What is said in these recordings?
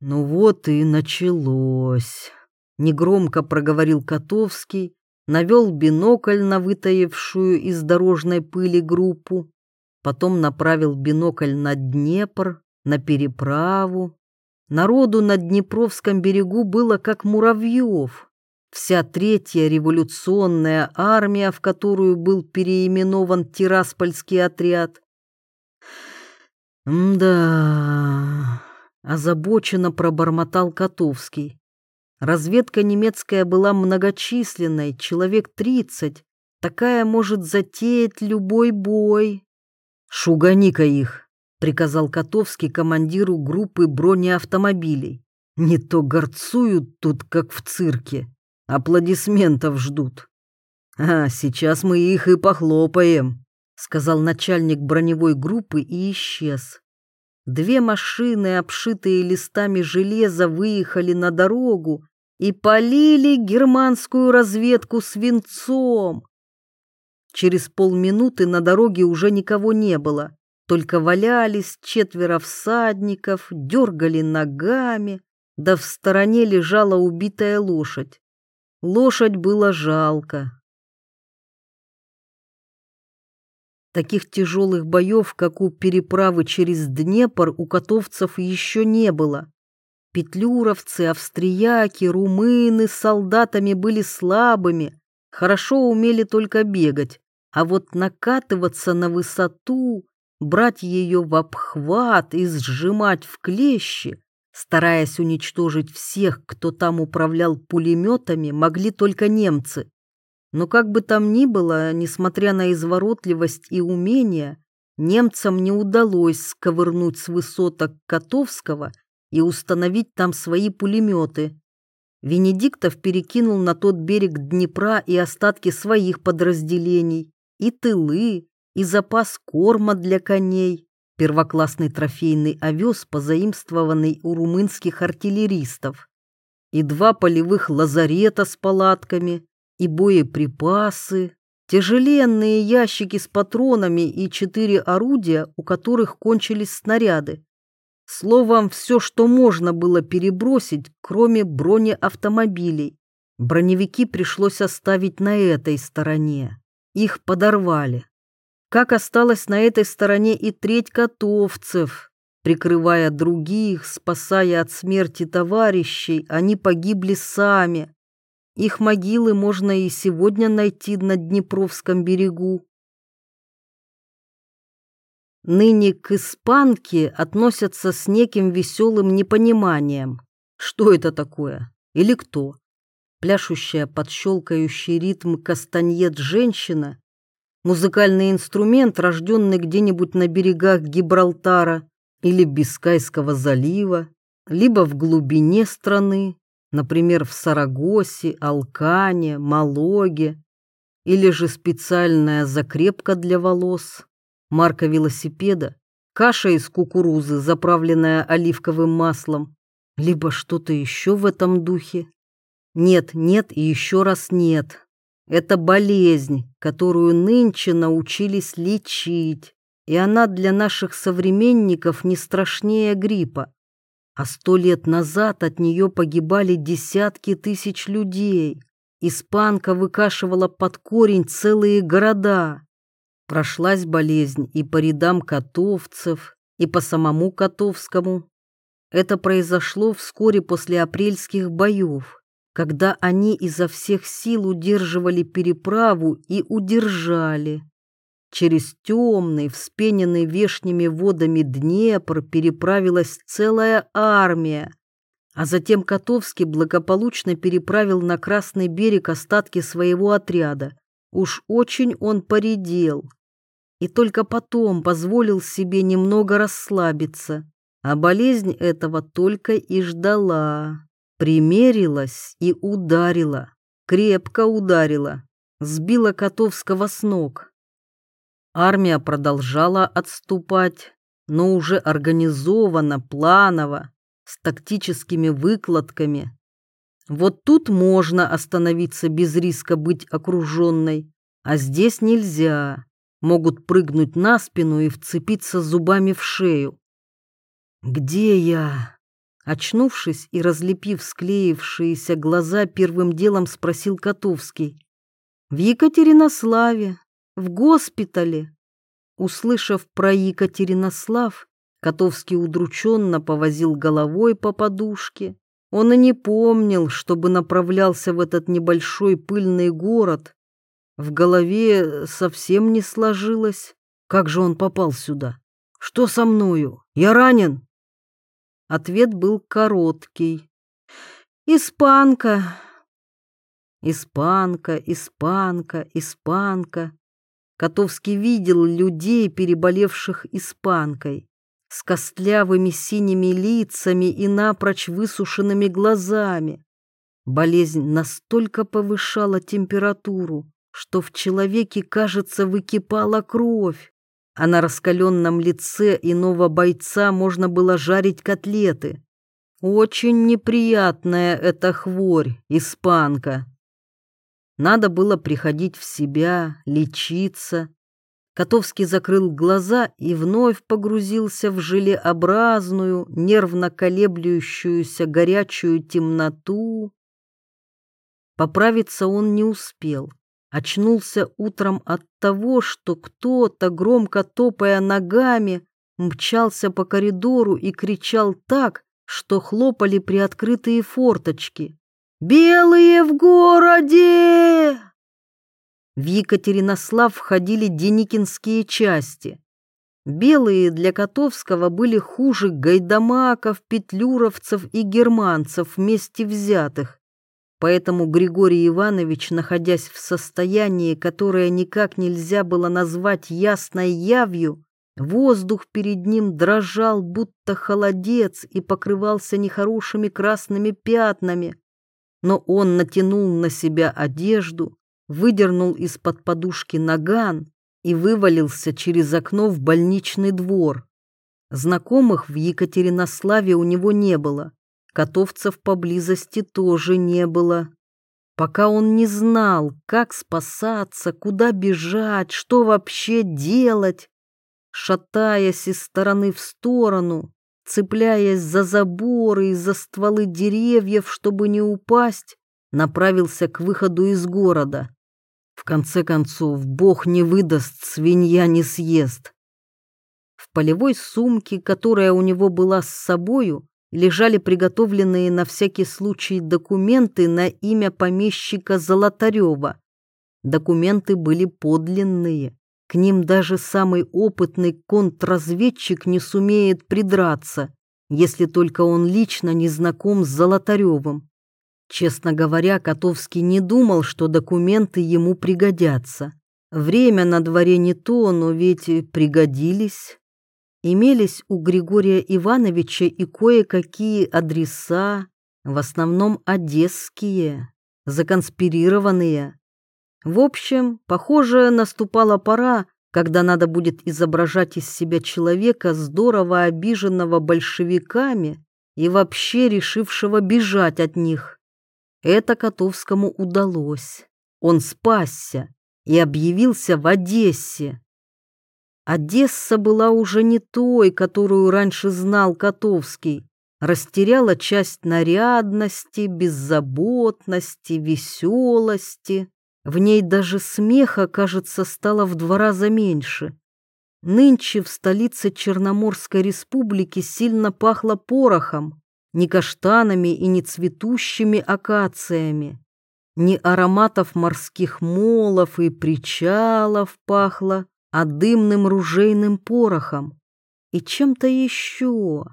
Ну вот и началось. Негромко проговорил Котовский, навел бинокль на вытаившую из дорожной пыли группу, потом направил бинокль на Днепр, на переправу. Народу на Днепровском берегу было как муравьев. Вся третья революционная армия, в которую был переименован Тираспольский отряд. «Да...» — озабоченно пробормотал Котовский. Разведка немецкая была многочисленной, человек тридцать. Такая может затеять любой бой. «Шугани-ка их!» — приказал Котовский командиру группы бронеавтомобилей. «Не то горцуют тут, как в цирке. Аплодисментов ждут». «А, сейчас мы их и похлопаем», — сказал начальник броневой группы и исчез. Две машины, обшитые листами железа, выехали на дорогу и полили германскую разведку свинцом. Через полминуты на дороге уже никого не было, только валялись четверо всадников, дергали ногами, да в стороне лежала убитая лошадь. Лошадь было жалко. Таких тяжелых боев, как у переправы через Днепр, у котовцев еще не было. Петлюровцы, австрияки, румыны с солдатами были слабыми, хорошо умели только бегать, а вот накатываться на высоту, брать ее в обхват и сжимать в клещи, стараясь уничтожить всех, кто там управлял пулеметами, могли только немцы. Но как бы там ни было, несмотря на изворотливость и умение, немцам не удалось сковырнуть с высоток Котовского и установить там свои пулеметы. Венедиктов перекинул на тот берег Днепра и остатки своих подразделений, и тылы, и запас корма для коней, первоклассный трофейный овес, позаимствованный у румынских артиллеристов, и два полевых лазарета с палатками, и боеприпасы, тяжеленные ящики с патронами и четыре орудия, у которых кончились снаряды. Словом, все, что можно было перебросить, кроме бронеавтомобилей. Броневики пришлось оставить на этой стороне. Их подорвали. Как осталось на этой стороне и треть котовцев. Прикрывая других, спасая от смерти товарищей, они погибли сами. Их могилы можно и сегодня найти на Днепровском берегу. Ныне к испанке относятся с неким веселым непониманием. Что это такое? Или кто? Пляшущая под щелкающий ритм кастаньет женщина, музыкальный инструмент, рожденный где-нибудь на берегах Гибралтара или Бискайского залива, либо в глубине страны, например, в Сарагосе, Алкане, Малоге, или же специальная закрепка для волос, марка велосипеда, каша из кукурузы, заправленная оливковым маслом, либо что-то еще в этом духе. Нет, нет и еще раз нет. Это болезнь, которую нынче научились лечить, и она для наших современников не страшнее гриппа а сто лет назад от нее погибали десятки тысяч людей. Испанка выкашивала под корень целые города. Прошлась болезнь и по рядам котовцев, и по самому Котовскому. Это произошло вскоре после апрельских боев, когда они изо всех сил удерживали переправу и удержали. Через темный, вспененный вешними водами Днепр переправилась целая армия, а затем Котовский благополучно переправил на Красный берег остатки своего отряда. Уж очень он поредел. И только потом позволил себе немного расслабиться, а болезнь этого только и ждала. Примерилась и ударила, крепко ударила, сбила Котовского с ног. Армия продолжала отступать, но уже организованно, планово, с тактическими выкладками. Вот тут можно остановиться без риска быть окруженной, а здесь нельзя. Могут прыгнуть на спину и вцепиться зубами в шею. «Где я?» Очнувшись и разлепив склеившиеся глаза, первым делом спросил Котовский. «В Екатеринославе, в госпитале». Услышав про Екатеринослав, Котовский удрученно повозил головой по подушке. Он и не помнил, чтобы направлялся в этот небольшой пыльный город. В голове совсем не сложилось. Как же он попал сюда? Что со мною? Я ранен? Ответ был короткий. «Испанка!» Испанка, испанка, испанка. Котовский видел людей, переболевших испанкой, с костлявыми синими лицами и напрочь высушенными глазами. Болезнь настолько повышала температуру, что в человеке, кажется, выкипала кровь а на раскаленном лице иного бойца можно было жарить котлеты. Очень неприятная эта хворь, испанка. Надо было приходить в себя, лечиться. Котовский закрыл глаза и вновь погрузился в желеобразную, нервно колеблющуюся горячую темноту. Поправиться он не успел. Очнулся утром от того, что кто-то, громко топая ногами, мчался по коридору и кричал так, что хлопали приоткрытые форточки. «Белые в городе!» В Екатеринослав входили деникинские части. Белые для Котовского были хуже гайдамаков, петлюровцев и германцев вместе взятых. Поэтому Григорий Иванович, находясь в состоянии, которое никак нельзя было назвать ясной явью, воздух перед ним дрожал, будто холодец, и покрывался нехорошими красными пятнами. Но он натянул на себя одежду, выдернул из-под подушки наган и вывалился через окно в больничный двор. Знакомых в Екатеринославе у него не было. Котовцев поблизости тоже не было. Пока он не знал, как спасаться, куда бежать, что вообще делать, шатаясь из стороны в сторону, цепляясь за заборы и за стволы деревьев, чтобы не упасть, направился к выходу из города. В конце концов, Бог не выдаст, свинья не съест. В полевой сумке, которая у него была с собою, лежали приготовленные на всякий случай документы на имя помещика Золотарева. Документы были подлинные. К ним даже самый опытный контрразведчик не сумеет придраться, если только он лично не знаком с Золотаревым. Честно говоря, Котовский не думал, что документы ему пригодятся. Время на дворе не то, но ведь пригодились имелись у Григория Ивановича и кое-какие адреса, в основном одесские, законспирированные. В общем, похоже, наступала пора, когда надо будет изображать из себя человека, здорово обиженного большевиками и вообще решившего бежать от них. Это Котовскому удалось. Он спасся и объявился в Одессе, Одесса была уже не той, которую раньше знал Котовский. Растеряла часть нарядности, беззаботности, веселости. В ней даже смеха, кажется, стало в два раза меньше. Нынче в столице Черноморской республики сильно пахло порохом, не каштанами и не цветущими акациями. Не ароматов морских молов и причалов пахло, а дымным ружейным порохом и чем-то еще,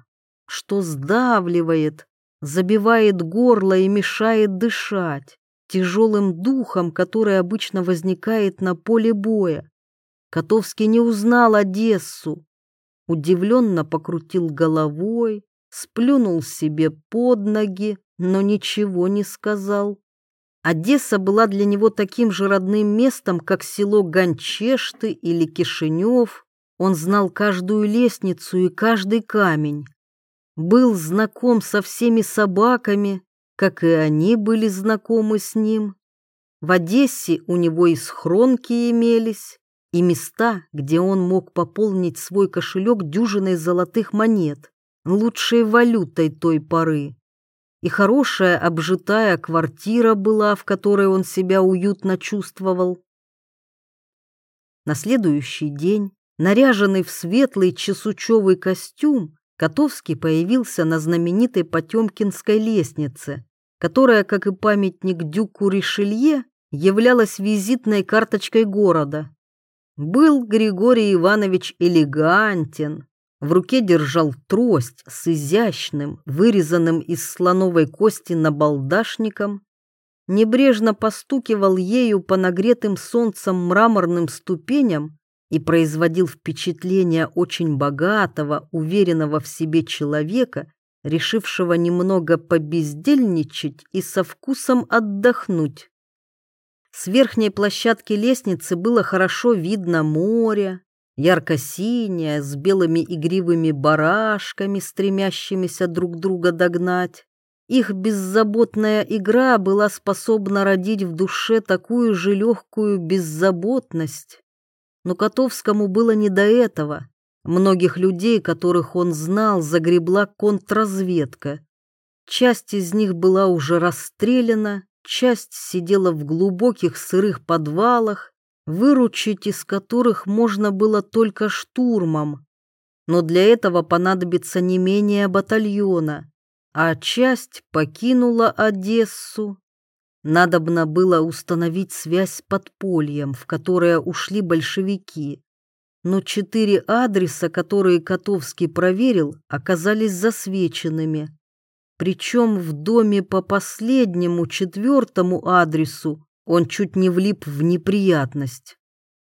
что сдавливает, забивает горло и мешает дышать, тяжелым духом, который обычно возникает на поле боя. Котовский не узнал Одессу, удивленно покрутил головой, сплюнул себе под ноги, но ничего не сказал. Одесса была для него таким же родным местом, как село Гончешты или Кишинев. Он знал каждую лестницу и каждый камень. Был знаком со всеми собаками, как и они были знакомы с ним. В Одессе у него и схронки имелись, и места, где он мог пополнить свой кошелек дюжиной золотых монет. лучшей валютой той поры. И хорошая обжитая квартира была, в которой он себя уютно чувствовал. На следующий день, наряженный в светлый чесучевый костюм, Котовский появился на знаменитой Потемкинской лестнице, которая, как и памятник Дюку Ришелье, являлась визитной карточкой города. Был Григорий Иванович элегантен, в руке держал трость с изящным, вырезанным из слоновой кости набалдашником, небрежно постукивал ею по нагретым солнцем мраморным ступеням и производил впечатление очень богатого, уверенного в себе человека, решившего немного побездельничать и со вкусом отдохнуть. С верхней площадки лестницы было хорошо видно море, ярко-синее, с белыми игривыми барашками, стремящимися друг друга догнать. Их беззаботная игра была способна родить в душе такую же легкую беззаботность. Но Котовскому было не до этого. Многих людей, которых он знал, загребла контрразведка. Часть из них была уже расстреляна, часть сидела в глубоких сырых подвалах, выручить из которых можно было только штурмом. Но для этого понадобится не менее батальона, а часть покинула Одессу. Надобно было установить связь с подпольем, в которое ушли большевики. Но четыре адреса, которые Котовский проверил, оказались засвеченными. Причем в доме по последнему, четвертому адресу он чуть не влип в неприятность.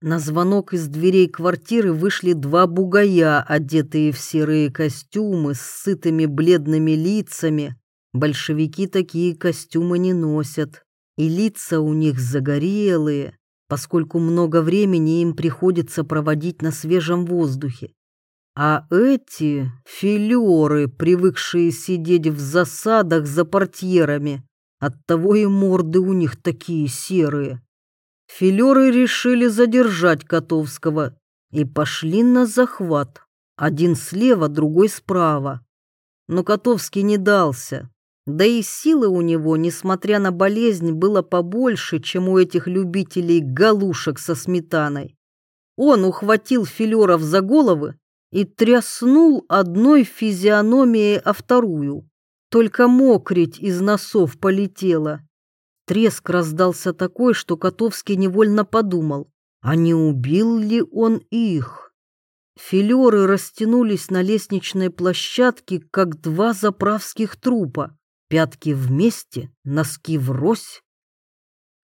На звонок из дверей квартиры вышли два бугая, одетые в серые костюмы с сытыми бледными лицами. Большевики такие костюмы не носят, и лица у них загорелые, поскольку много времени им приходится проводить на свежем воздухе. А эти филеры, привыкшие сидеть в засадах за портьерами, оттого и морды у них такие серые. Филеры решили задержать Котовского и пошли на захват. Один слева, другой справа. Но Котовский не дался. Да и силы у него, несмотря на болезнь, было побольше, чем у этих любителей галушек со сметаной. Он ухватил филеров за головы и тряснул одной физиономией, а вторую. Только мокрить из носов полетела. Треск раздался такой, что Котовский невольно подумал, а не убил ли он их? Филеры растянулись на лестничной площадке, как два заправских трупа. Пятки вместе, носки врозь.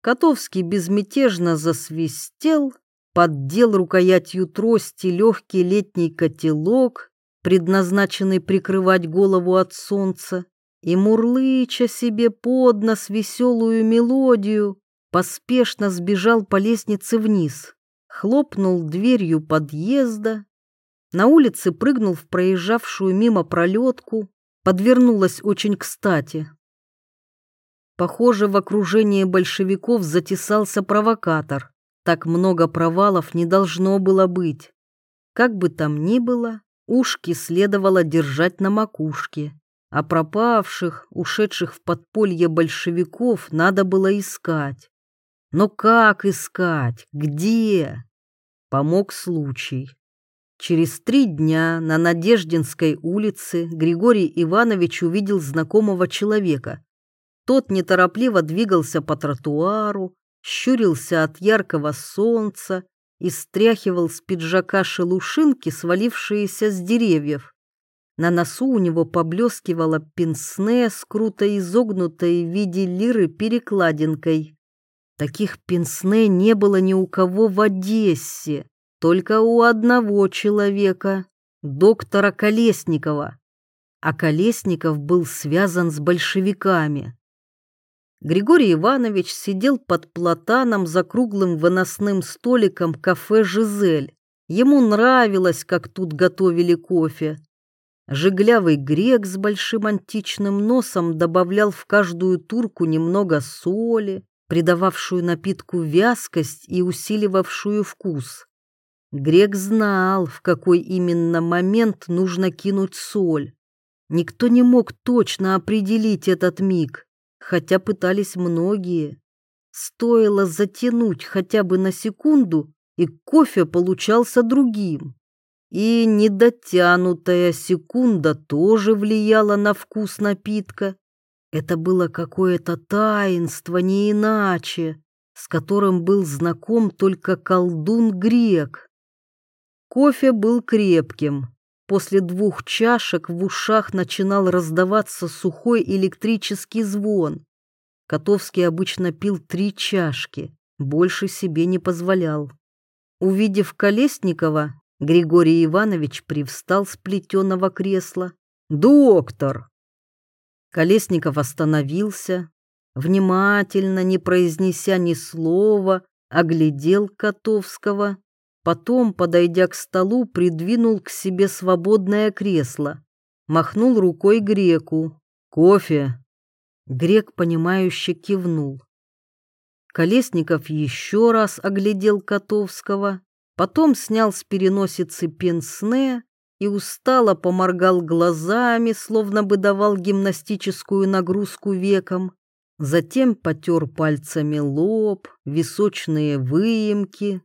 Котовский безмятежно засвистел, поддел рукоятью трости легкий летний котелок, предназначенный прикрывать голову от солнца, и, мурлыча себе под нос веселую мелодию, поспешно сбежал по лестнице вниз, хлопнул дверью подъезда, на улице прыгнул в проезжавшую мимо пролетку, подвернулась очень кстати. Похоже, в окружении большевиков затесался провокатор. Так много провалов не должно было быть. Как бы там ни было, ушки следовало держать на макушке, а пропавших, ушедших в подполье большевиков надо было искать. Но как искать? Где? Помог случай. Через три дня на Надеждинской улице Григорий Иванович увидел знакомого человека. Тот неторопливо двигался по тротуару, щурился от яркого солнца и стряхивал с пиджака шелушинки, свалившиеся с деревьев. На носу у него поблескивала пенсне с круто изогнутой в виде лиры перекладинкой. Таких пенсне не было ни у кого в Одессе, только у одного человека, доктора Колесникова. А Колесников был связан с большевиками. Григорий Иванович сидел под платаном за круглым выносным столиком кафе «Жизель». Ему нравилось, как тут готовили кофе. Жиглявый грек с большим античным носом добавлял в каждую турку немного соли, придававшую напитку вязкость и усиливавшую вкус. Грек знал, в какой именно момент нужно кинуть соль. Никто не мог точно определить этот миг, хотя пытались многие. Стоило затянуть хотя бы на секунду, и кофе получался другим. И недотянутая секунда тоже влияла на вкус напитка. Это было какое-то таинство, не иначе, с которым был знаком только колдун-грек. Кофе был крепким. После двух чашек в ушах начинал раздаваться сухой электрический звон. Котовский обычно пил три чашки, больше себе не позволял. Увидев Колесникова, Григорий Иванович привстал с плетеного кресла. «Доктор!» Колесников остановился, внимательно, не произнеся ни слова, оглядел Котовского, потом, подойдя к столу, придвинул к себе свободное кресло, махнул рукой греку. «Кофе!» Грек, понимающе кивнул. Колесников еще раз оглядел Котовского, потом снял с переносицы пенсне и устало поморгал глазами, словно бы давал гимнастическую нагрузку веком. Затем потер пальцами лоб, височные выемки.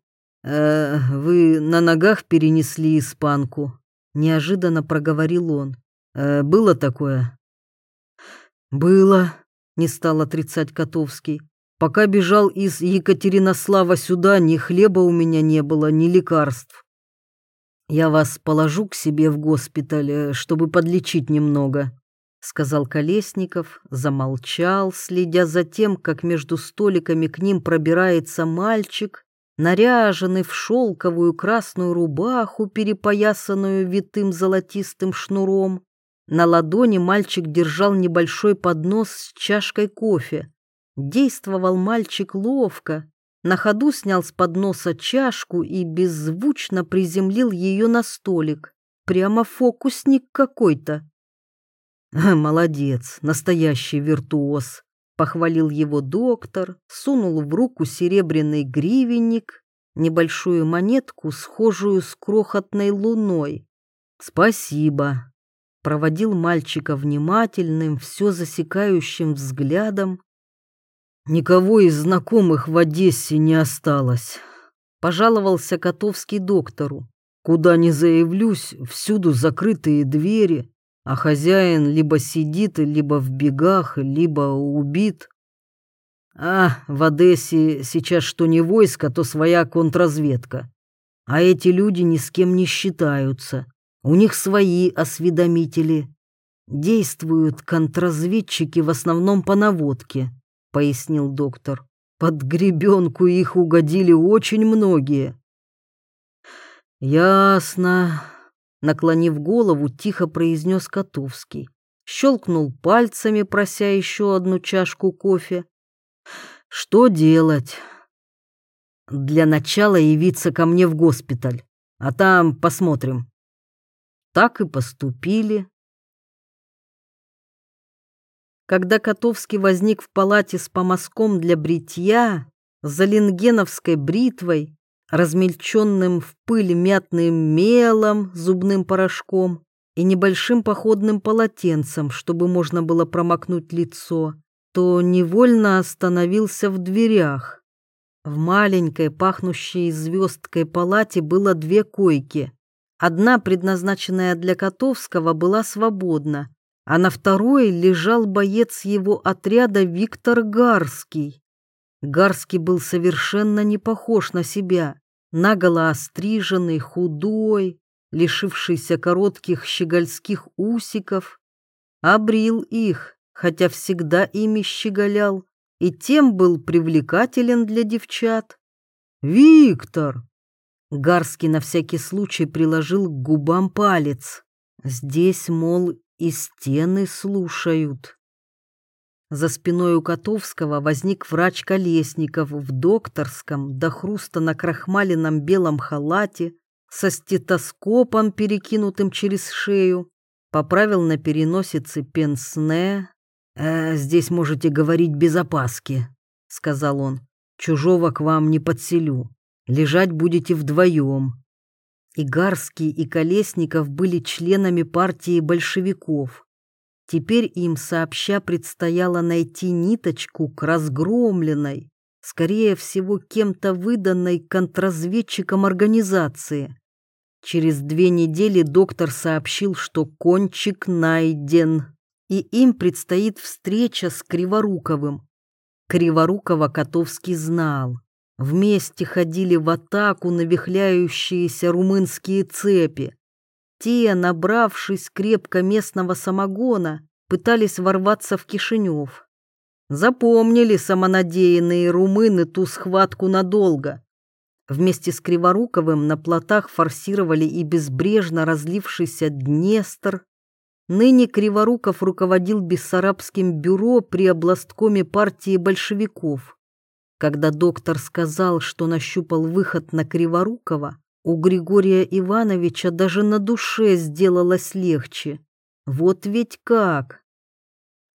«Э, «Вы на ногах перенесли испанку», — неожиданно проговорил он. «Э, «Было такое?» «Было», — не стал отрицать Котовский. «Пока бежал из Екатеринослава сюда, ни хлеба у меня не было, ни лекарств. Я вас положу к себе в госпиталь, э, чтобы подлечить немного», — сказал Колесников, замолчал, следя за тем, как между столиками к ним пробирается мальчик, наряженный в шелковую красную рубаху, перепоясанную витым золотистым шнуром. На ладони мальчик держал небольшой поднос с чашкой кофе. Действовал мальчик ловко. На ходу снял с подноса чашку и беззвучно приземлил ее на столик. Прямо фокусник какой-то. «Молодец, настоящий виртуоз», — похвалил его доктор, сунул в руку серебряный гривенник, небольшую монетку, схожую с крохотной луной. «Спасибо», проводил мальчика внимательным, все засекающим взглядом. «Никого из знакомых в Одессе не осталось», — пожаловался Котовский доктору. «Куда ни заявлюсь, всюду закрытые двери, а хозяин либо сидит, либо в бегах, либо убит. А в Одессе сейчас что не войско, то своя контрразведка. А эти люди ни с кем не считаются. У них свои осведомители. Действуют контрразведчики в основном по наводке, пояснил доктор. Под гребенку их угодили очень многие. Ясно. Наклонив голову, тихо произнес Котовский. Щелкнул пальцами, прося еще одну чашку кофе. Что делать? Для начала явиться ко мне в госпиталь, а там посмотрим так и поступили. Когда Котовский возник в палате с помазком для бритья, за ленгеновской бритвой, размельченным в пыль мятным мелом, зубным порошком и небольшим походным полотенцем, чтобы можно было промокнуть лицо, то невольно остановился в дверях. В маленькой, пахнущей звездкой палате было две койки. Одна, предназначенная для Котовского, была свободна, а на второй лежал боец его отряда Виктор Гарский. Гарский был совершенно не похож на себя, наголо остриженный, худой, лишившийся коротких щегольских усиков. Обрил их, хотя всегда ими щеголял, и тем был привлекателен для девчат. «Виктор!» Гарский на всякий случай приложил к губам палец. Здесь, мол, и стены слушают. За спиной у Котовского возник врач Колесников в докторском, до хруста на крахмаленном белом халате, со стетоскопом, перекинутым через шею, поправил на переносице пенсне. «Э, «Здесь можете говорить без опаски», — сказал он. «Чужого к вам не подселю». Лежать будете вдвоем. И Гарский, и Колесников были членами партии большевиков. Теперь им сообща предстояло найти ниточку к разгромленной, скорее всего, кем-то выданной контрразведчикам организации. Через две недели доктор сообщил, что кончик найден, и им предстоит встреча с Криворуковым. Криворукова Котовский знал. Вместе ходили в атаку навихляющиеся румынские цепи. Те, набравшись крепко местного самогона, пытались ворваться в Кишинев. Запомнили самонадеянные румыны ту схватку надолго. Вместе с Криворуковым на плотах форсировали и безбрежно разлившийся Днестр. Ныне Криворуков руководил Бессарабским бюро при областкоме партии большевиков. Когда доктор сказал, что нащупал выход на Криворукова, у Григория Ивановича даже на душе сделалось легче. Вот ведь как!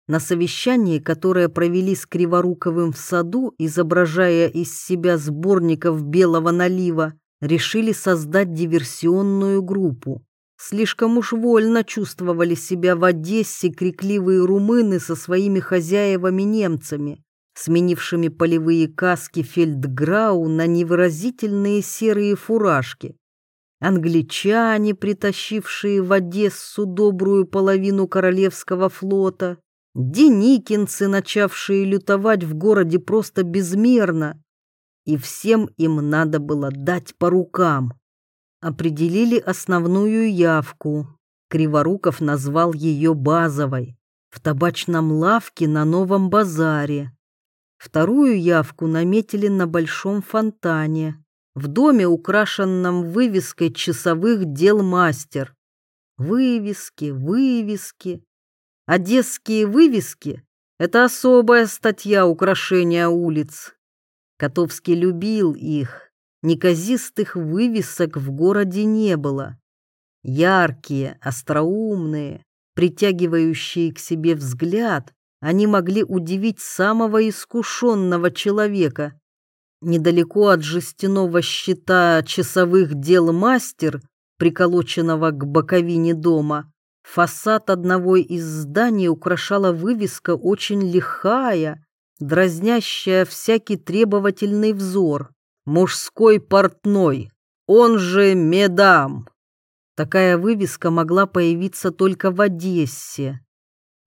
На совещании, которое провели с Криворуковым в саду, изображая из себя сборников белого налива, решили создать диверсионную группу. Слишком уж вольно чувствовали себя в Одессе крикливые румыны со своими хозяевами-немцами, сменившими полевые каски фельдграу на невыразительные серые фуражки. Англичане, притащившие в Одессу добрую половину Королевского флота, Деникинцы, начавшие лютовать в городе просто безмерно, и всем им надо было дать по рукам. Определили основную явку. Криворуков назвал ее базовой. В табачном лавке на Новом базаре. Вторую явку наметили на Большом фонтане, в доме, украшенном вывеской часовых дел мастер. Вывески, вывески, Одесские вывески — это особая статья украшения улиц. Котовский любил их. Неказистых вывесок в городе не было. Яркие, остроумные, притягивающие к себе взгляд, они могли удивить самого искушенного человека. Недалеко от жестяного щита часовых дел мастер, приколоченного к боковине дома, Фасад одного из зданий украшала вывеска очень лихая, дразнящая всякий требовательный взор. «Мужской портной, он же Медам». Такая вывеска могла появиться только в Одессе.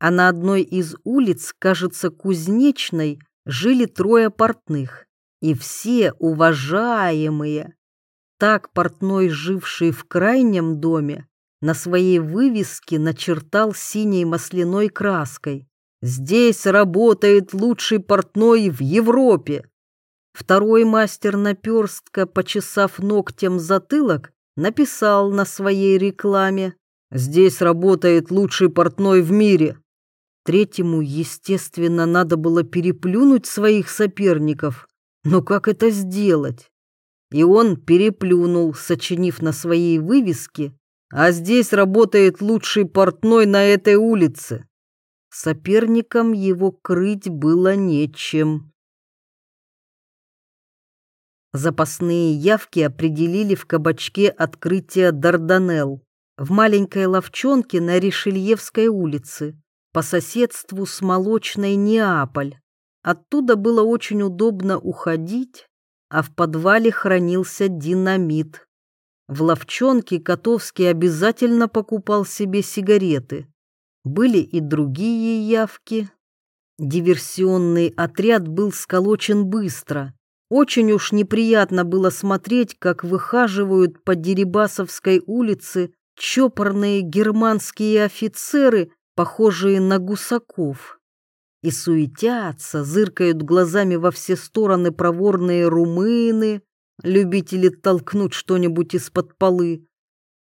А на одной из улиц, кажется, Кузнечной, жили трое портных. И все уважаемые. Так портной, живший в крайнем доме, на своей вывеске начертал синей масляной краской. «Здесь работает лучший портной в Европе!» Второй мастер наперстка, почесав ногтем затылок, написал на своей рекламе «Здесь работает лучший портной в мире!» Третьему, естественно, надо было переплюнуть своих соперников. Но как это сделать? И он переплюнул, сочинив на своей вывеске а здесь работает лучший портной на этой улице. Соперникам его крыть было нечем. Запасные явки определили в кабачке открытия Дарданелл в маленькой ловчонке на Ришельевской улице по соседству с молочной Неаполь. Оттуда было очень удобно уходить, а в подвале хранился динамит. В ловчонке Котовский обязательно покупал себе сигареты. Были и другие явки. Диверсионный отряд был сколочен быстро. Очень уж неприятно было смотреть, как выхаживают по Дерибасовской улице чопорные германские офицеры, похожие на гусаков. И суетятся, зыркают глазами во все стороны проворные румыны, любители толкнуть что-нибудь из-под полы.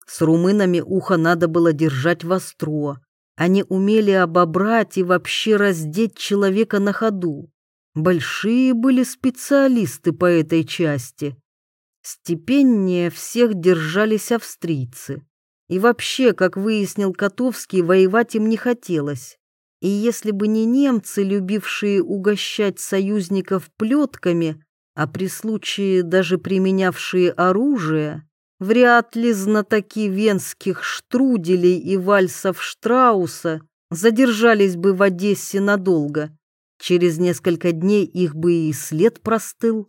С румынами ухо надо было держать востро. Они умели обобрать и вообще раздеть человека на ходу. Большие были специалисты по этой части. Степеннее всех держались австрийцы. И вообще, как выяснил Котовский, воевать им не хотелось. И если бы не немцы, любившие угощать союзников плетками, а при случае даже применявшие оружие, вряд ли знатоки венских штруделей и вальсов Штрауса задержались бы в Одессе надолго. Через несколько дней их бы и след простыл.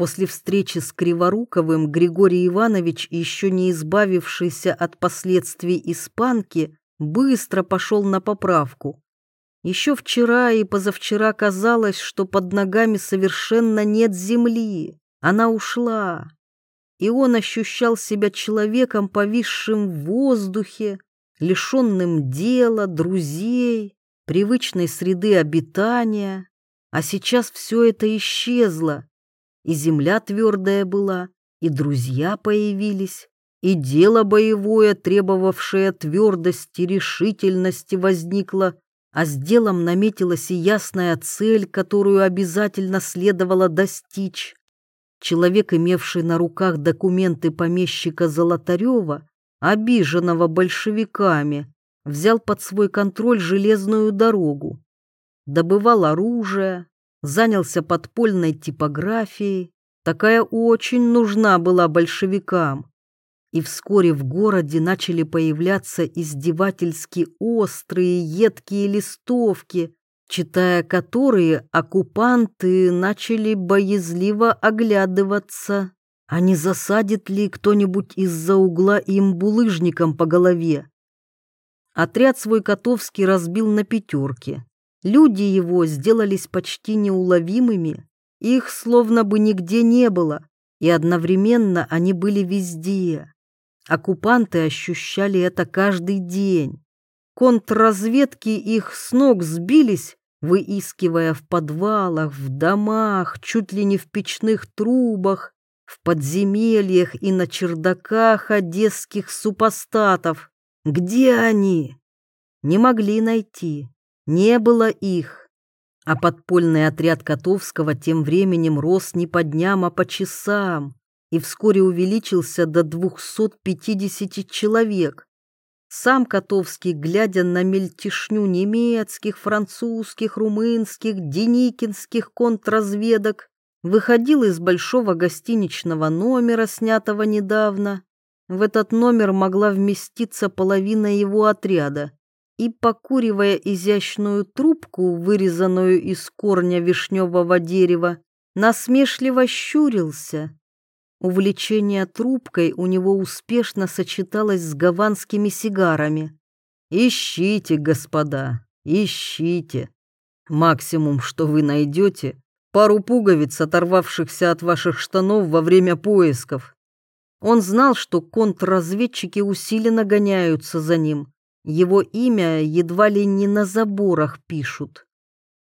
После встречи с Криворуковым Григорий Иванович, еще не избавившийся от последствий испанки, быстро пошел на поправку. Еще вчера и позавчера казалось, что под ногами совершенно нет земли. Она ушла. И он ощущал себя человеком, повисшим в воздухе, лишенным дела, друзей, привычной среды обитания. А сейчас все это исчезло. И земля твердая была, и друзья появились, и дело боевое, требовавшее твердости, решительности, возникло а с делом наметилась и ясная цель, которую обязательно следовало достичь. Человек, имевший на руках документы помещика Золотарева, обиженного большевиками, взял под свой контроль железную дорогу, добывал оружие, занялся подпольной типографией. Такая очень нужна была большевикам и вскоре в городе начали появляться издевательски острые, едкие листовки, читая которые оккупанты начали боязливо оглядываться, а не засадит ли кто-нибудь из-за угла им булыжником по голове. Отряд свой Котовский разбил на пятерки. Люди его сделались почти неуловимыми, их словно бы нигде не было, и одновременно они были везде. Оккупанты ощущали это каждый день. Контрразведки их с ног сбились, выискивая в подвалах, в домах, чуть ли не в печных трубах, в подземельях и на чердаках одесских супостатов. Где они? Не могли найти. Не было их. А подпольный отряд Котовского тем временем рос не по дням, а по часам и вскоре увеличился до 250 человек. Сам Котовский, глядя на мельтешню немецких, французских, румынских, деникинских контрразведок, выходил из большого гостиничного номера, снятого недавно. В этот номер могла вместиться половина его отряда. И, покуривая изящную трубку, вырезанную из корня вишневого дерева, насмешливо щурился Увлечение трубкой у него успешно сочеталось с гаванскими сигарами. «Ищите, господа, ищите. Максимум, что вы найдете, пару пуговиц, оторвавшихся от ваших штанов во время поисков». Он знал, что контрразведчики усиленно гоняются за ним. Его имя едва ли не на заборах пишут.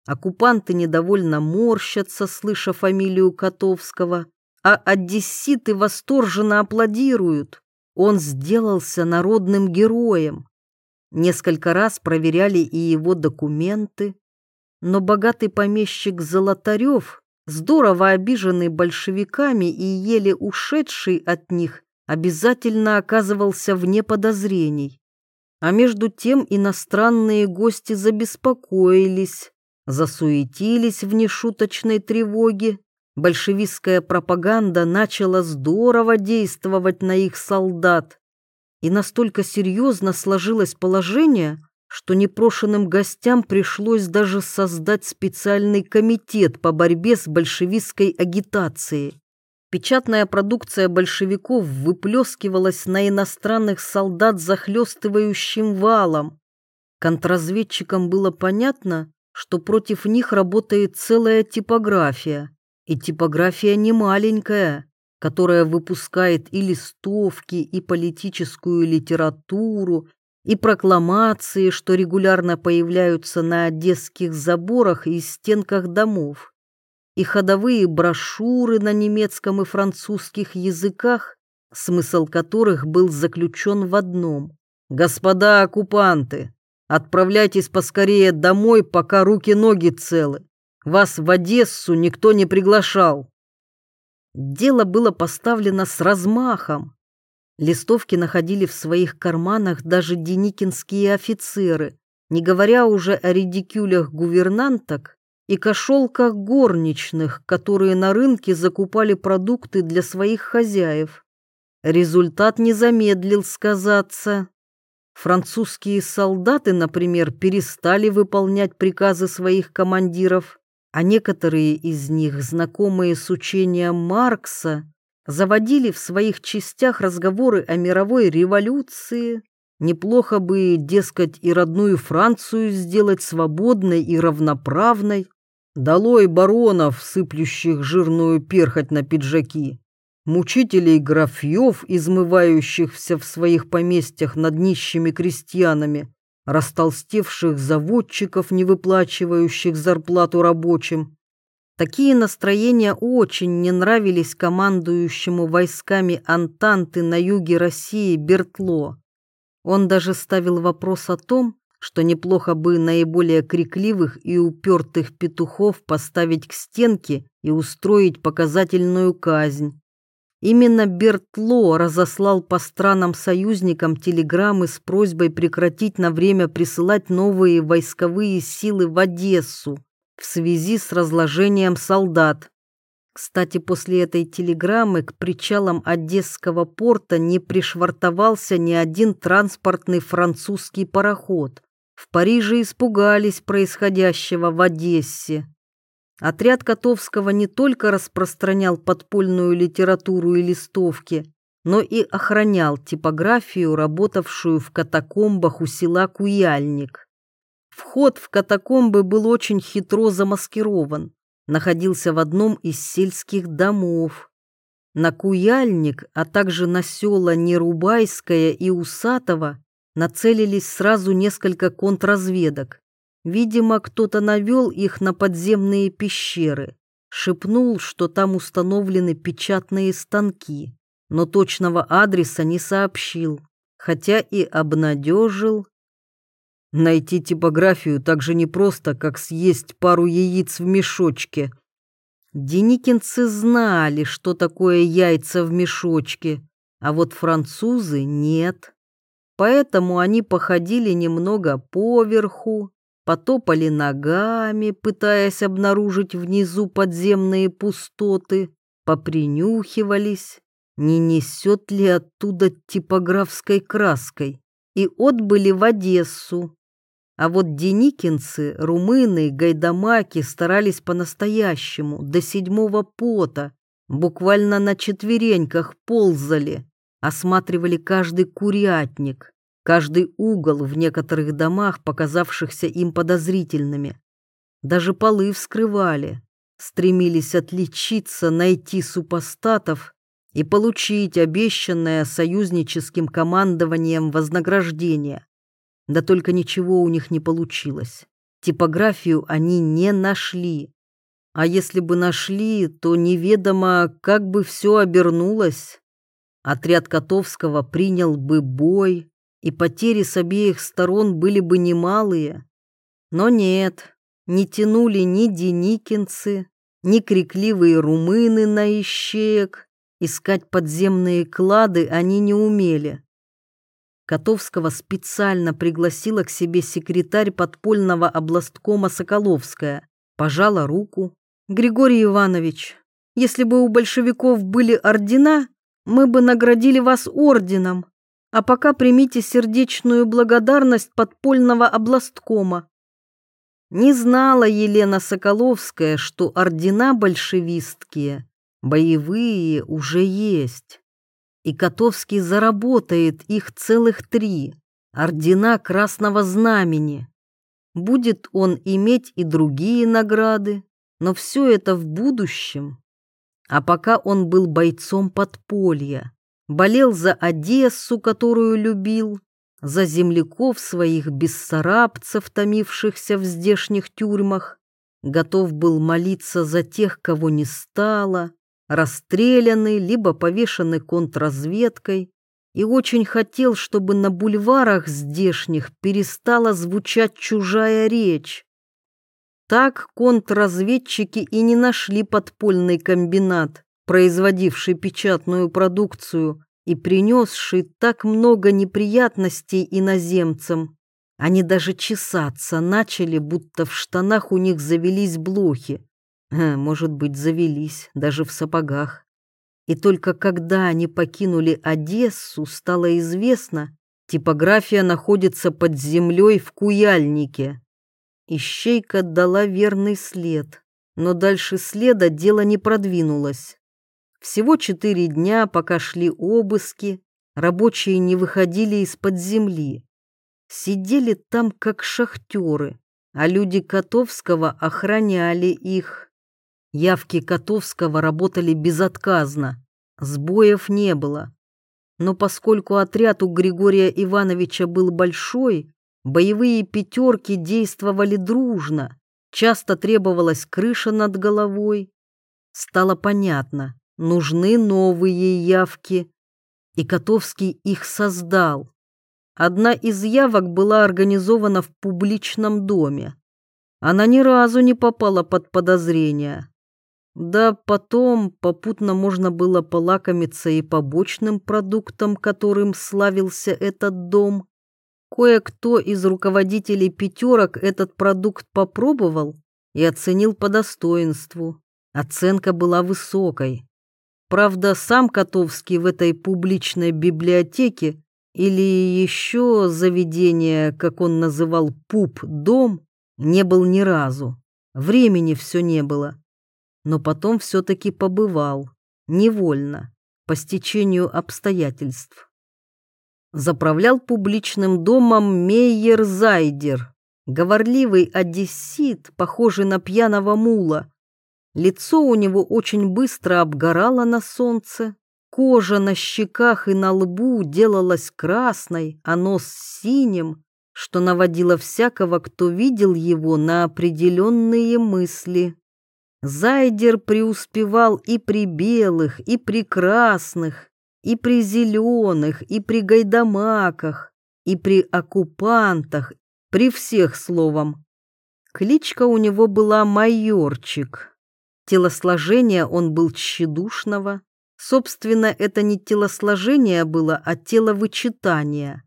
Оккупанты недовольно морщатся, слыша фамилию Котовского а одесситы восторженно аплодируют. Он сделался народным героем. Несколько раз проверяли и его документы, но богатый помещик Золотарев, здорово обиженный большевиками и еле ушедший от них, обязательно оказывался вне подозрений. А между тем иностранные гости забеспокоились, засуетились в нешуточной тревоге большевистская пропаганда начала здорово действовать на их солдат. И настолько серьезно сложилось положение, что непрошенным гостям пришлось даже создать специальный комитет по борьбе с большевистской агитацией. Печатная продукция большевиков выплескивалась на иностранных солдат захлестывающим валом. Контрразведчикам было понятно, что против них работает целая типография, и типография не маленькая, которая выпускает и листовки, и политическую литературу, и прокламации, что регулярно появляются на одесских заборах и стенках домов, и ходовые брошюры на немецком и французских языках, смысл которых был заключен в одном. «Господа оккупанты, отправляйтесь поскорее домой, пока руки-ноги целы. Вас в Одессу никто не приглашал. Дело было поставлено с размахом. Листовки находили в своих карманах даже деникинские офицеры, не говоря уже о редикюлях гувернанток и кошелках горничных, которые на рынке закупали продукты для своих хозяев. Результат не замедлил сказаться. Французские солдаты, например, перестали выполнять приказы своих командиров, а некоторые из них, знакомые с учением Маркса, заводили в своих частях разговоры о мировой революции. Неплохо бы, дескать, и родную Францию сделать свободной и равноправной. Долой баронов, сыплющих жирную перхоть на пиджаки мучителей графьев, измывающихся в своих поместьях над нищими крестьянами, растолстевших заводчиков, не выплачивающих зарплату рабочим. Такие настроения очень не нравились командующему войсками Антанты на юге России Бертло. Он даже ставил вопрос о том, что неплохо бы наиболее крикливых и упертых петухов поставить к стенке и устроить показательную казнь. Именно Бертло разослал по странам-союзникам телеграммы с просьбой прекратить на время присылать новые войсковые силы в Одессу в связи с разложением солдат. Кстати, после этой телеграммы к причалам Одесского порта не пришвартовался ни один транспортный французский пароход. В Париже испугались происходящего в Одессе. Отряд Котовского не только распространял подпольную литературу и листовки, но и охранял типографию, работавшую в катакомбах у села Куяльник. Вход в катакомбы был очень хитро замаскирован, находился в одном из сельских домов. На Куяльник, а также на села Нерубайское и Усатово нацелились сразу несколько контрразведок. Видимо, кто-то навел их на подземные пещеры, шепнул, что там установлены печатные станки, но точного адреса не сообщил, хотя и обнадежил. Найти типографию так же непросто, как съесть пару яиц в мешочке. Деникинцы знали, что такое яйца в мешочке, а вот французы нет. Поэтому они походили немного поверху, потопали ногами, пытаясь обнаружить внизу подземные пустоты, попринюхивались, не несет ли оттуда типографской краской, и отбыли в Одессу. А вот деникинцы, румыны, гайдамаки старались по-настоящему, до седьмого пота, буквально на четвереньках ползали, осматривали каждый курятник, каждый угол в некоторых домах, показавшихся им подозрительными. Даже полы вскрывали, стремились отличиться, найти супостатов и получить обещанное союзническим командованием вознаграждение. Да только ничего у них не получилось. Типографию они не нашли. А если бы нашли, то неведомо, как бы все обернулось. Отряд Котовского принял бы бой, и потери с обеих сторон были бы немалые. Но нет, не тянули ни деникинцы, ни крикливые румыны на ищеек. Искать подземные клады они не умели. Котовского специально пригласила к себе секретарь подпольного областкома Соколовская. Пожала руку. «Григорий Иванович, если бы у большевиков были ордена, мы бы наградили вас орденом а пока примите сердечную благодарность подпольного областкома. Не знала Елена Соколовская, что ордена большевистские, боевые, уже есть. И Котовский заработает их целых три – ордена Красного Знамени. Будет он иметь и другие награды, но все это в будущем. А пока он был бойцом подполья, болел за Одессу, которую любил, за земляков своих бессарабцев, томившихся в здешних тюрьмах, готов был молиться за тех, кого не стало, расстреляны либо повешены контрразведкой, и очень хотел, чтобы на бульварах здешних перестала звучать чужая речь. Так контрразведчики и не нашли подпольный комбинат, производивший печатную продукцию и принесший так много неприятностей иноземцам. Они даже чесаться начали, будто в штанах у них завелись блохи. А, может быть, завелись, даже в сапогах. И только когда они покинули Одессу, стало известно, Типография находится под землей в Куяльнике. Ищейка дала верный след, но дальше следа дело не продвинулось. Всего четыре дня, пока шли обыски, рабочие не выходили из-под земли. Сидели там, как шахтеры, а люди Котовского охраняли их. Явки Котовского работали безотказно, сбоев не было. Но поскольку отряд у Григория Ивановича был большой, боевые пятерки действовали дружно, часто требовалась крыша над головой. Стало понятно, нужны новые явки, и Котовский их создал. Одна из явок была организована в публичном доме. Она ни разу не попала под подозрение. Да потом попутно можно было полакомиться и побочным продуктом, которым славился этот дом. Кое-кто из руководителей пятерок этот продукт попробовал и оценил по достоинству. Оценка была высокой. Правда, сам Котовский в этой публичной библиотеке или еще заведение, как он называл, пуп-дом, не был ни разу. Времени все не было но потом все-таки побывал, невольно, по стечению обстоятельств. Заправлял публичным домом Мейер Зайдер, говорливый одессит, похожий на пьяного мула. Лицо у него очень быстро обгорало на солнце, кожа на щеках и на лбу делалась красной, а нос синим, что наводило всякого, кто видел его на определенные мысли. Зайдер преуспевал и при белых, и при красных, и при зеленых, и при гайдамаках, и при оккупантах, при всех словом. Кличка у него была Майорчик. Телосложение он был тщедушного. Собственно, это не телосложение было, а теловычитание.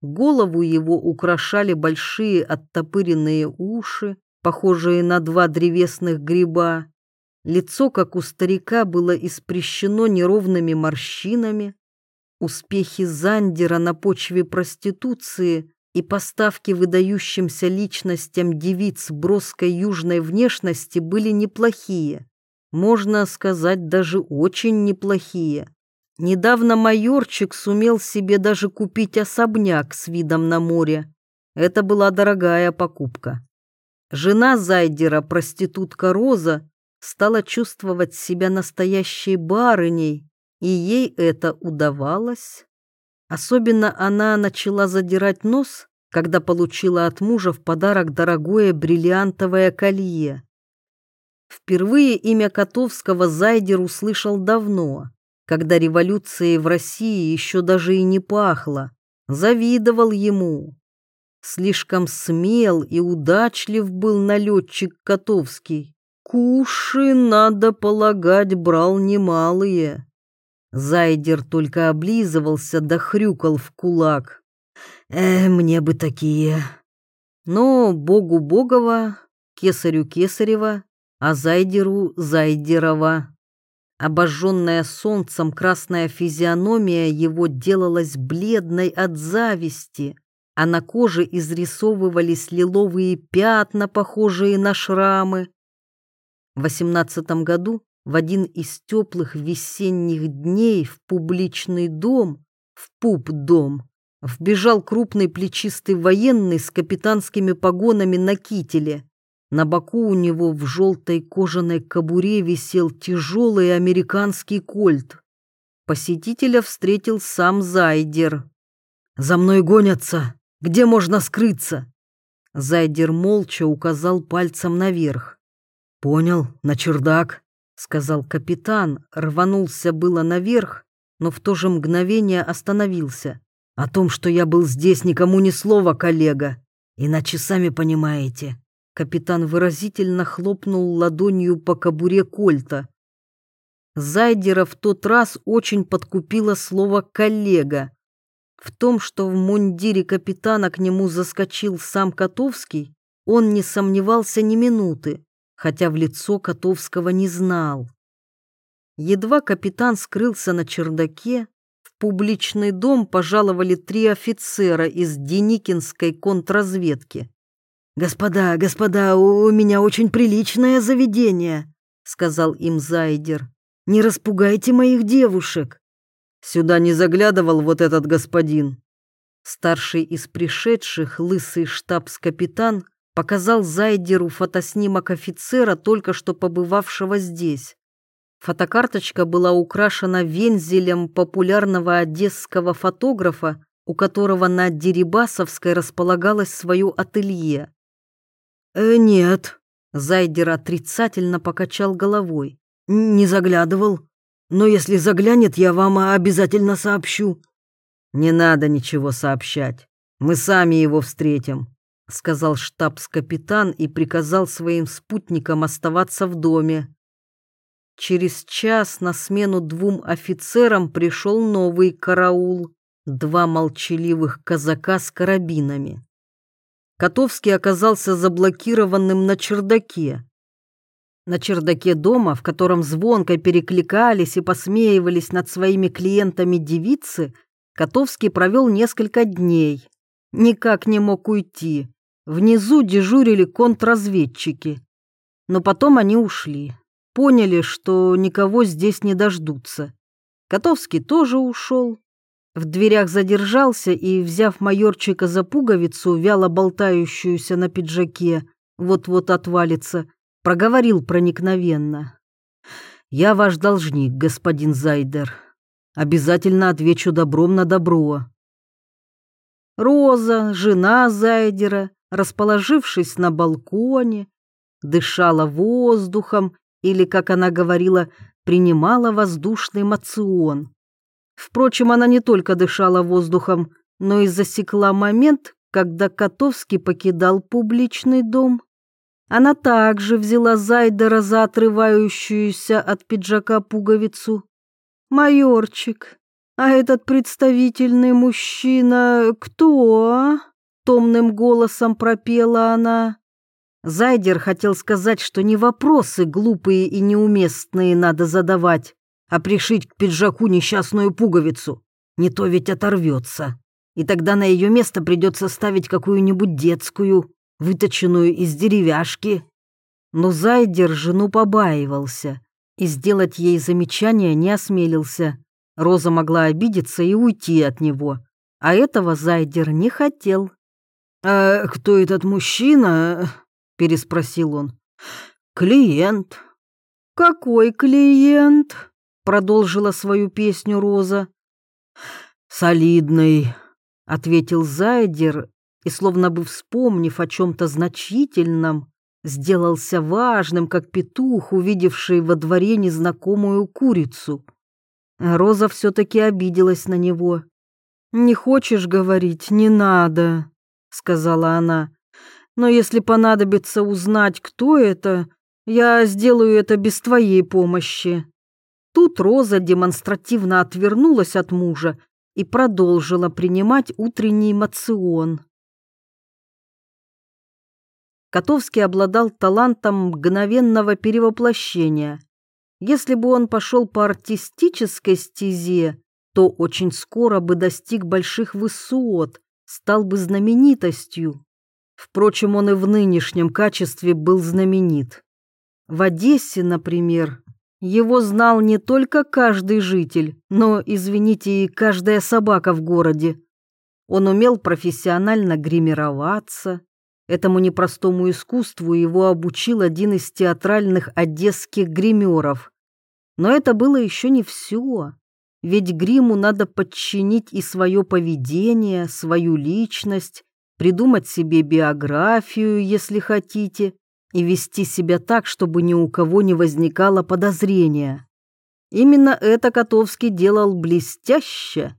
Голову его украшали большие оттопыренные уши, похожие на два древесных гриба. Лицо, как у старика, было испрещено неровными морщинами. Успехи Зандера на почве проституции и поставки выдающимся личностям девиц броской южной внешности были неплохие. Можно сказать, даже очень неплохие. Недавно майорчик сумел себе даже купить особняк с видом на море. Это была дорогая покупка. Жена Зайдера, проститутка Роза, стала чувствовать себя настоящей барыней, и ей это удавалось. Особенно она начала задирать нос, когда получила от мужа в подарок дорогое бриллиантовое колье. Впервые имя Котовского Зайдер услышал давно, когда революции в России еще даже и не пахло. Завидовал ему. Слишком смел и удачлив был налетчик Котовский. Куши, надо полагать, брал немалые. Зайдер только облизывался да хрюкал в кулак. «Э, мне бы такие!» Но богу Богова, кесарю Кесарева, а Зайдеру Зайдерова. Обожженная солнцем красная физиономия его делалась бледной от зависти а на коже изрисовывались лиловые пятна, похожие на шрамы. В восемнадцатом году в один из теплых весенних дней в публичный дом, в пуп-дом, вбежал крупный плечистый военный с капитанскими погонами на кителе. На боку у него в желтой кожаной кобуре висел тяжелый американский кольт. Посетителя встретил сам Зайдер. «За мной гонятся!» Где можно скрыться?» Зайдер молча указал пальцем наверх. «Понял, на чердак», — сказал капитан, рванулся было наверх, но в то же мгновение остановился. «О том, что я был здесь, никому ни слова, коллега. Иначе сами понимаете». Капитан выразительно хлопнул ладонью по кобуре кольта. Зайдера в тот раз очень подкупило слово «коллега». В том, что в мундире капитана к нему заскочил сам Котовский, он не сомневался ни минуты, хотя в лицо Котовского не знал. Едва капитан скрылся на чердаке, в публичный дом пожаловали три офицера из Деникинской контрразведки. «Господа, господа, у меня очень приличное заведение», — сказал им Зайдер. «Не распугайте моих девушек». «Сюда не заглядывал вот этот господин». Старший из пришедших, лысый штабс-капитан, показал Зайдеру фотоснимок офицера, только что побывавшего здесь. Фотокарточка была украшена вензелем популярного одесского фотографа, у которого на Дерибасовской располагалось свое ателье. «Э, «Нет», — Зайдер отрицательно покачал головой. «Не заглядывал. Но если заглянет, я вам обязательно сообщу». «Не надо ничего сообщать. Мы сами его встретим», — сказал штабс-капитан и приказал своим спутникам оставаться в доме. Через час на смену двум офицерам пришел новый караул, два молчаливых казака с карабинами. Котовский оказался заблокированным на чердаке. На чердаке дома, в котором звонко перекликались и посмеивались над своими клиентами девицы, Котовский провел несколько дней. Никак не мог уйти. Внизу дежурили контрразведчики. Но потом они ушли. Поняли, что никого здесь не дождутся. Котовский тоже ушел. В дверях задержался и, взяв майорчика за пуговицу, вяло болтающуюся на пиджаке, вот-вот отвалится, проговорил проникновенно. «Я ваш должник, господин Зайдер. Обязательно отвечу добром на добро». Роза, жена Зайдера, расположившись на балконе, дышала воздухом или, как она говорила, принимала воздушный мацион. Впрочем, она не только дышала воздухом, но и засекла момент, когда Котовский покидал публичный дом. Она также взяла Зайдера за отрывающуюся от пиджака пуговицу. «Майорчик, а этот представительный мужчина кто?» Томным голосом пропела она. Зайдер хотел сказать, что не вопросы глупые и неуместные надо задавать, а пришить к пиджаку несчастную пуговицу. Не то ведь оторвется. И тогда на ее место придется ставить какую-нибудь детскую, выточенную из деревяшки. Но Зайдер жену побаивался и сделать ей замечание не осмелился. Роза могла обидеться и уйти от него, а этого Зайдер не хотел. «А кто этот мужчина?» — переспросил он. «Клиент». «Какой клиент?» продолжила свою песню Роза. «Солидный», — ответил Зайдер, и, словно бы вспомнив о чем-то значительном, сделался важным, как петух, увидевший во дворе незнакомую курицу. Роза все-таки обиделась на него. «Не хочешь говорить, не надо», — сказала она. «Но если понадобится узнать, кто это, я сделаю это без твоей помощи». Тут Роза демонстративно отвернулась от мужа и продолжила принимать утренний мацион. Котовский обладал талантом мгновенного перевоплощения. Если бы он пошел по артистической стезе, то очень скоро бы достиг больших высот, стал бы знаменитостью. Впрочем, он и в нынешнем качестве был знаменит. В Одессе, например, его знал не только каждый житель, но, извините, и каждая собака в городе. Он умел профессионально гримироваться. Этому непростому искусству его обучил один из театральных одесских гримеров. Но это было еще не все. Ведь гриму надо подчинить и свое поведение, свою личность, придумать себе биографию, если хотите, и вести себя так, чтобы ни у кого не возникало подозрения. Именно это Котовский делал блестяще.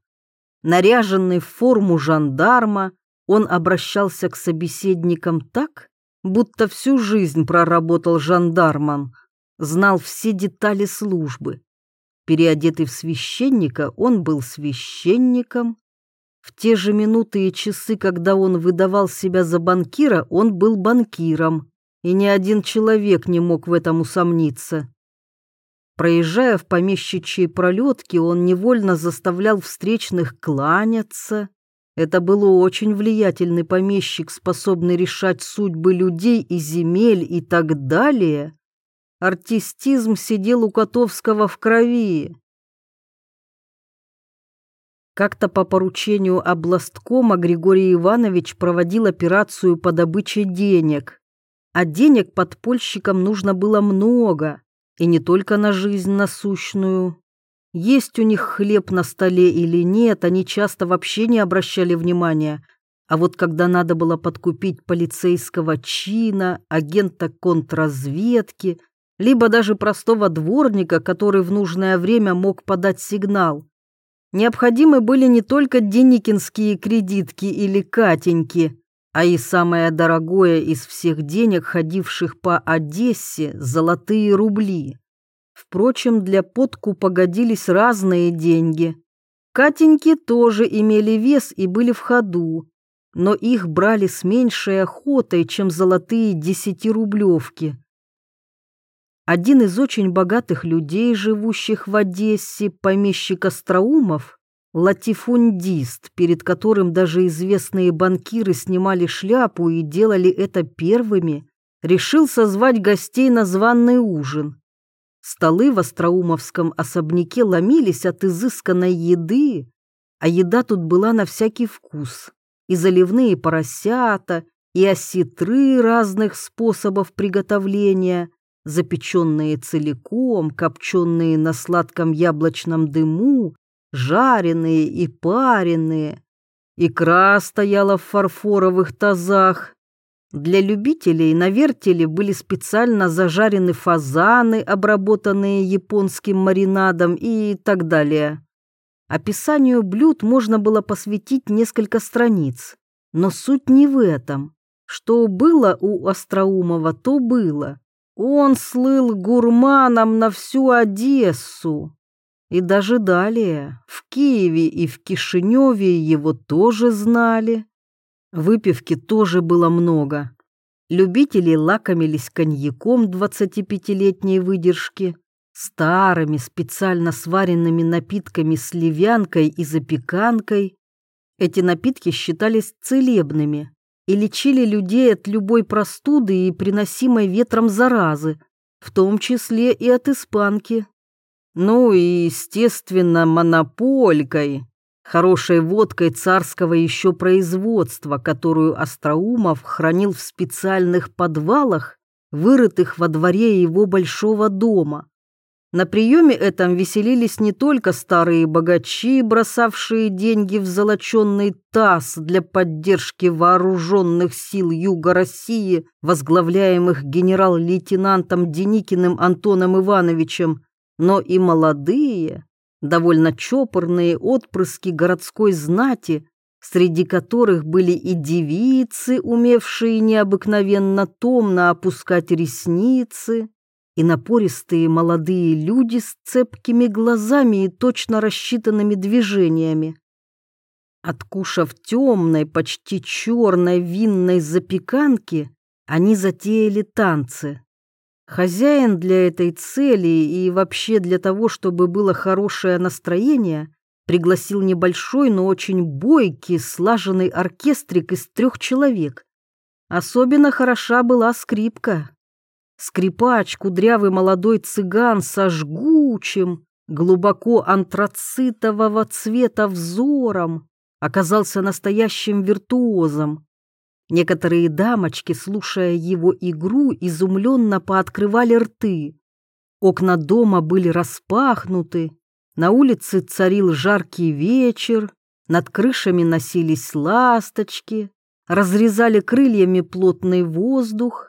Наряженный в форму жандарма, он обращался к собеседникам так, будто всю жизнь проработал жандармом, знал все детали службы. Переодетый в священника, он был священником. В те же минуты и часы, когда он выдавал себя за банкира, он был банкиром и ни один человек не мог в этом усомниться. Проезжая в помещичьей пролетке, он невольно заставлял встречных кланяться. Это был очень влиятельный помещик, способный решать судьбы людей и земель и так далее. Артистизм сидел у Котовского в крови. Как-то по поручению областкома Григорий Иванович проводил операцию по добыче денег. А денег подпольщикам нужно было много, и не только на жизнь насущную. Есть у них хлеб на столе или нет, они часто вообще не обращали внимания. А вот когда надо было подкупить полицейского чина, агента контрразведки, либо даже простого дворника, который в нужное время мог подать сигнал, Необходимы были не только деникинские кредитки или катеньки, а и самое дорогое из всех денег, ходивших по Одессе, золотые рубли. Впрочем, для подкупа годились разные деньги. Катеньки тоже имели вес и были в ходу, но их брали с меньшей охотой, чем золотые десятирублевки. Один из очень богатых людей, живущих в Одессе, помещик Остроумов, латифундист, перед которым даже известные банкиры снимали шляпу и делали это первыми, решил созвать гостей на званный ужин. Столы в Остроумовском особняке ломились от изысканной еды, а еда тут была на всякий вкус. И заливные поросята, и осетры разных способов приготовления, запеченные целиком, копченые на сладком яблочном дыму, жареные и пареные. Икра стояла в фарфоровых тазах. Для любителей на вертеле были специально зажарены фазаны, обработанные японским маринадом и так далее. Описанию блюд можно было посвятить несколько страниц, но суть не в этом. Что было у Остроумова, то было. Он слыл гурманом на всю Одессу. И даже далее, в Киеве и в Кишиневе его тоже знали. Выпивки тоже было много. Любители лакомились коньяком 25-летней выдержки, старыми специально сваренными напитками с левянкой и запеканкой. Эти напитки считались целебными, и лечили людей от любой простуды и приносимой ветром заразы, в том числе и от испанки. Ну и, естественно, монополькой, хорошей водкой царского еще производства, которую Остроумов хранил в специальных подвалах, вырытых во дворе его большого дома. На приеме этом веселились не только старые богачи, бросавшие деньги в золоченный таз для поддержки вооруженных сил Юга России, возглавляемых генерал-лейтенантом Деникиным Антоном Ивановичем, но и молодые, довольно чопорные отпрыски городской знати, среди которых были и девицы, умевшие необыкновенно томно опускать ресницы, и напористые молодые люди с цепкими глазами и точно рассчитанными движениями. Откушав темной, почти черной винной запеканки, они затеяли танцы. Хозяин для этой цели и вообще для того, чтобы было хорошее настроение, пригласил небольшой, но очень бойкий, слаженный оркестрик из трех человек. Особенно хороша была скрипка. Скрипач, кудрявый молодой цыган со жгучим, глубоко антрацитового цвета взором, оказался настоящим виртуозом. Некоторые дамочки, слушая его игру, изумленно пооткрывали рты. Окна дома были распахнуты, на улице царил жаркий вечер, над крышами носились ласточки, разрезали крыльями плотный воздух,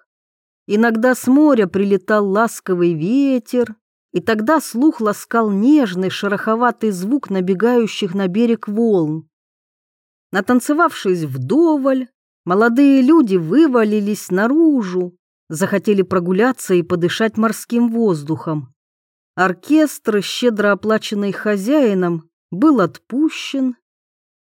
Иногда с моря прилетал ласковый ветер, и тогда слух ласкал нежный шероховатый звук набегающих на берег волн. Натанцевавшись вдоволь, молодые люди вывалились наружу, захотели прогуляться и подышать морским воздухом. Оркестр, щедро оплаченный хозяином, был отпущен,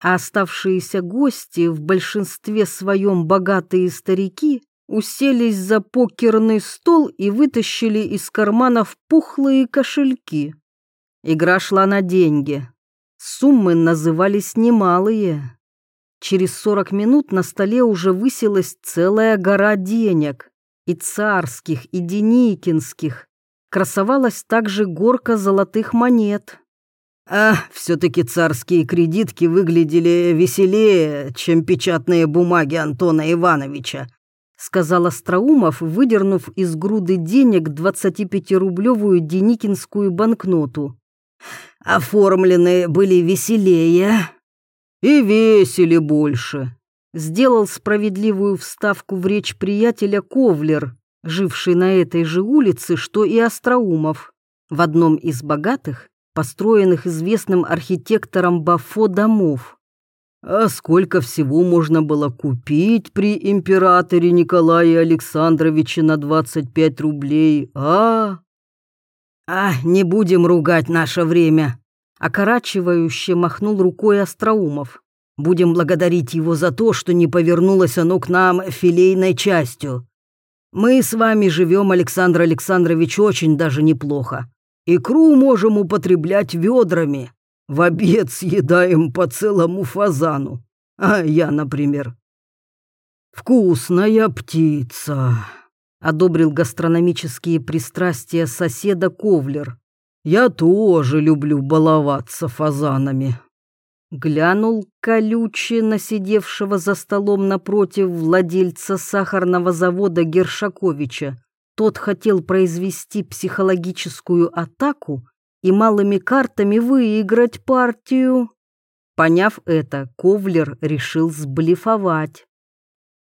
а оставшиеся гости, в большинстве своем богатые старики, уселись за покерный стол и вытащили из карманов пухлые кошельки. Игра шла на деньги. Суммы назывались немалые. Через сорок минут на столе уже высилась целая гора денег, и царских, и деникинских. Красовалась также горка золотых монет. А все-таки царские кредитки выглядели веселее, чем печатные бумаги Антона Ивановича, сказал Остроумов, выдернув из груды денег 25-рублевую деникинскую банкноту. Оформленные были веселее и весели больше. Сделал справедливую вставку в речь приятеля Ковлер, живший на этой же улице, что и Остроумов, в одном из богатых, построенных известным архитектором Бафо домов. А сколько всего можно было купить при императоре Николае Александровиче на 25 рублей, а? А, не будем ругать наше время, Окорачивающе махнул рукой Остроумов. «Будем благодарить его за то, что не повернулось оно к нам филейной частью. Мы с вами живем, Александр Александрович, очень даже неплохо. Икру можем употреблять ведрами. В обед съедаем по целому фазану. А я, например. «Вкусная птица», — одобрил гастрономические пристрастия соседа Ковлер. Я тоже люблю баловаться фазанами. Глянул колюче на сидевшего за столом напротив владельца сахарного завода Гершаковича. Тот хотел произвести психологическую атаку и малыми картами выиграть партию. Поняв это, Ковлер решил сблифовать.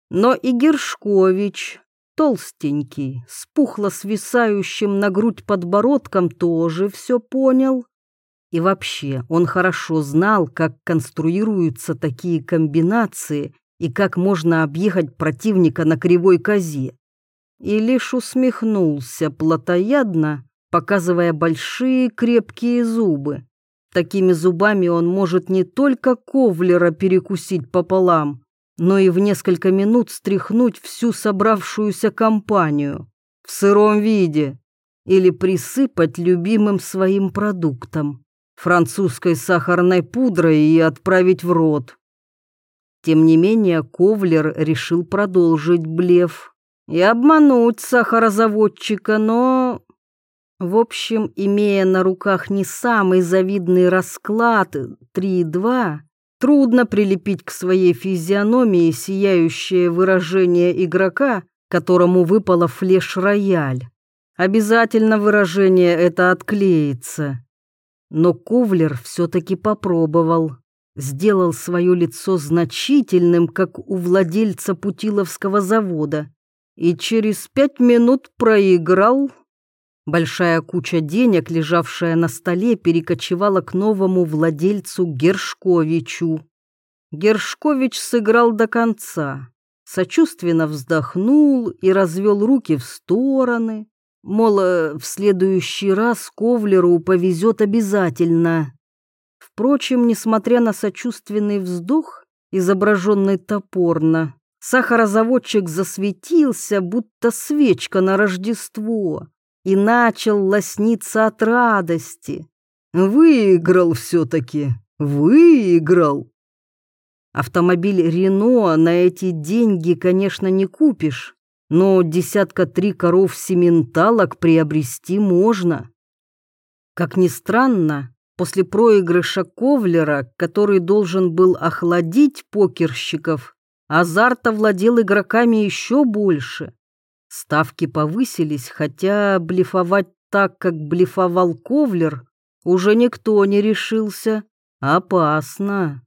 Но и Гершкович толстенький, с пухло свисающим на грудь подбородком, тоже все понял. И вообще, он хорошо знал, как конструируются такие комбинации и как можно объехать противника на кривой козе. И лишь усмехнулся плотоядно, показывая большие крепкие зубы. Такими зубами он может не только ковлера перекусить пополам, но и в несколько минут стряхнуть всю собравшуюся компанию в сыром виде или присыпать любимым своим продуктом, французской сахарной пудрой и отправить в рот. Тем не менее, Ковлер решил продолжить блеф и обмануть сахарозаводчика, но... В общем, имея на руках не самый завидный расклад 3-2, Трудно прилепить к своей физиономии сияющее выражение игрока, которому выпало флеш-рояль. Обязательно выражение это отклеится. Но Ковлер все-таки попробовал. Сделал свое лицо значительным, как у владельца Путиловского завода. И через пять минут проиграл Большая куча денег, лежавшая на столе, перекочевала к новому владельцу Гершковичу. Гершкович сыграл до конца, сочувственно вздохнул и развел руки в стороны, мол, э, в следующий раз Ковлеру повезет обязательно. Впрочем, несмотря на сочувственный вздох, изображенный топорно, сахарозаводчик засветился, будто свечка на Рождество и начал лосниться от радости. Выиграл все-таки, выиграл. Автомобиль Рено на эти деньги, конечно, не купишь, но десятка три коров сементалок приобрести можно. Как ни странно, после проигрыша Ковлера, который должен был охладить покерщиков, азарт овладел игроками еще больше. Ставки повысились, хотя блефовать так, как блефовал Ковлер, уже никто не решился. Опасно.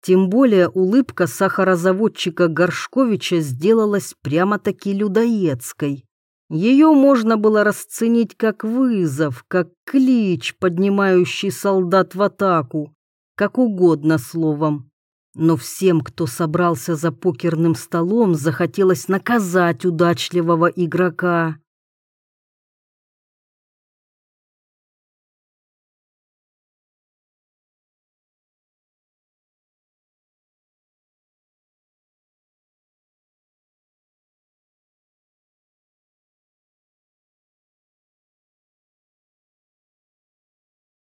Тем более улыбка сахарозаводчика Горшковича сделалась прямо-таки людоедской. Ее можно было расценить как вызов, как клич, поднимающий солдат в атаку, как угодно словом. Но всем, кто собрался за покерным столом, захотелось наказать удачливого игрока.